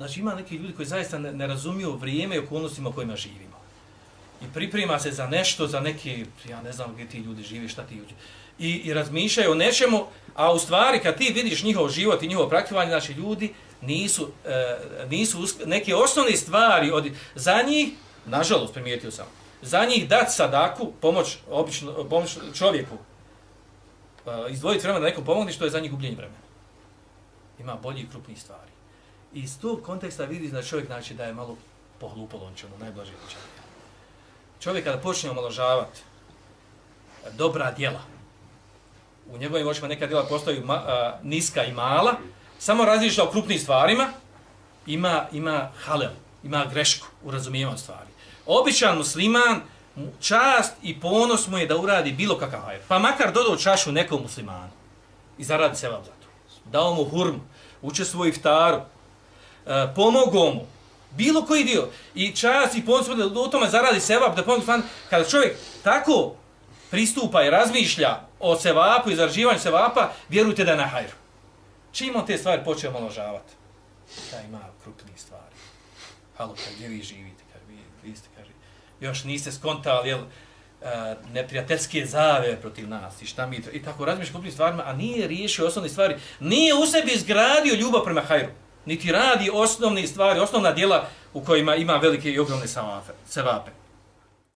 znači ima neki ljudi koji zaista ne, ne razumiju vrijeme i okolnostima u kojima živimo. I priprema se za nešto, za neki, ja ne znam gdje ti ljudi živi, šta ti ljudi. I, i razmišljaju o nečemu, a u stvari kad ti vidiš njihov život i njihovo praktivanje, znači ljudi nisu, e, nisu neke osnovne stvari od, za njih, nažalost primijetio sam, za njih dat sadaku, pomoć, obično, pomoć čovjeku, e, izdvojiti vremena da nekom pomogne, što je za njih gubljenje vremena. Ima bolji i krupnijih stvari. I iz tog konteksta vidi da čovjek znači da je malo pohlupolončeno, najblažije čovjek. Čovjek kada počne omaložavati dobra djela, u njegovim očima neka djela postaju ma, a, niska i mala, samo različite o krupnim stvarima, ima, ima halel, ima grešku u razumijevanju stvari. Običan musliman, čast i ponos mu je da uradi bilo kakav hajr. Pa makar dodao čašu nekom muslimanu i zaradi se vam za to. Dao mu hurmu, učestvo u iftaru, E, pomogao mu, bilo koji dio. I čas i ponos u tome zaradi sevap, da pomogu stvarno, Kada čovjek tako pristupa i razmišlja o sevapu i zaraživanju sevapa, vjerujte da je na hajru. Čim on te stvari počeo maložavati? Taj ima krupni stvari. Halo, kad gdje vi živite? Kad vi, vi ste, kaže, još niste skontali, jel, uh, neprijateljske zave protiv nas i šta mi i tako razmišlja krupnim stvarima, a nije riješio osnovne stvari. Nije u sebi izgradio ljubav prema hajru. Niti radi osnovne stvari, osnovna djela u kojima ima velike i ogromne sevape.